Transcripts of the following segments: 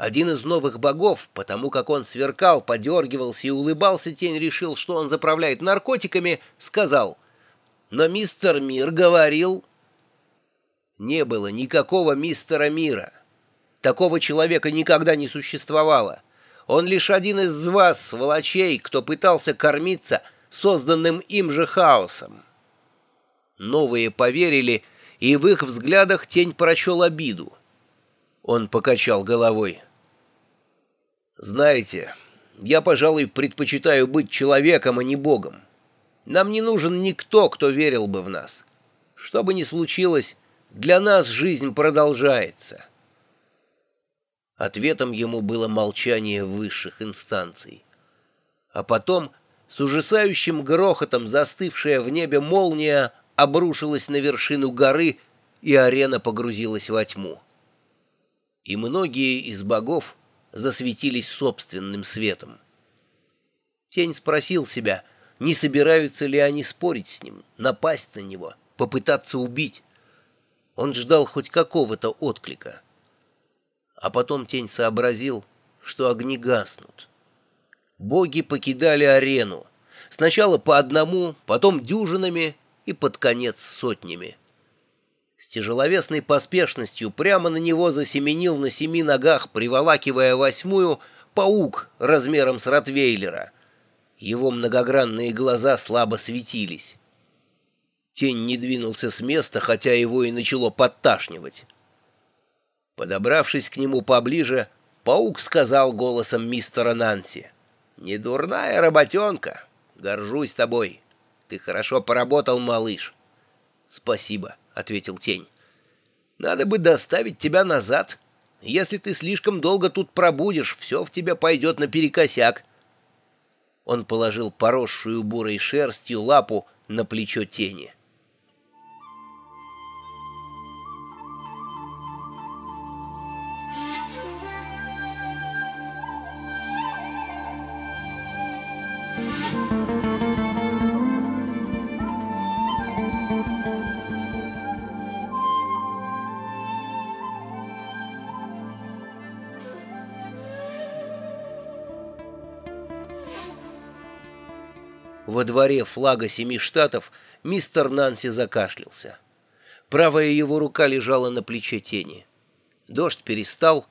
Один из новых богов, потому как он сверкал, подергивался и улыбался, тень решил, что он заправляет наркотиками, сказал «Но мистер Мир говорил...» Не было никакого мистера Мира. Такого человека никогда не существовало. Он лишь один из вас, сволочей, кто пытался кормиться созданным им же хаосом. Новые поверили, и в их взглядах тень прочел обиду. Он покачал головой. Знаете, я, пожалуй, предпочитаю быть человеком, а не богом. Нам не нужен никто, кто верил бы в нас. Что бы ни случилось, для нас жизнь продолжается. Ответом ему было молчание высших инстанций. А потом, с ужасающим грохотом застывшая в небе молния обрушилась на вершину горы, и арена погрузилась во тьму. И многие из богов засветились собственным светом. Тень спросил себя, не собираются ли они спорить с ним, напасть на него, попытаться убить. Он ждал хоть какого-то отклика. А потом тень сообразил, что огни гаснут. Боги покидали арену. Сначала по одному, потом дюжинами и под конец сотнями. С тяжеловесной поспешностью прямо на него засеменил на семи ногах, приволакивая восьмую, паук размером с ротвейлера. Его многогранные глаза слабо светились. Тень не двинулся с места, хотя его и начало подташнивать. Подобравшись к нему поближе, паук сказал голосом мистера Нанси. «Не дурная работенка. Горжусь тобой. Ты хорошо поработал, малыш». «Спасибо», — ответил тень. «Надо бы доставить тебя назад. Если ты слишком долго тут пробудешь, все в тебя пойдет наперекосяк». Он положил поросшую бурой шерстью лапу на плечо тени. Во дворе флага семи штатов мистер Нанси закашлялся. Правая его рука лежала на плече тени. Дождь перестал.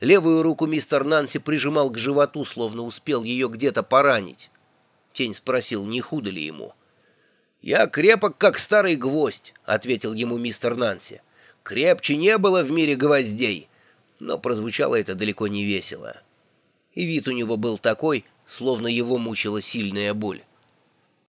Левую руку мистер Нанси прижимал к животу, словно успел ее где-то поранить. Тень спросил, не худо ли ему. «Я крепок, как старый гвоздь», — ответил ему мистер Нанси. «Крепче не было в мире гвоздей». Но прозвучало это далеко не весело. И вид у него был такой, словно его мучила сильная боль.